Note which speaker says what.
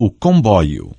Speaker 1: o comboio.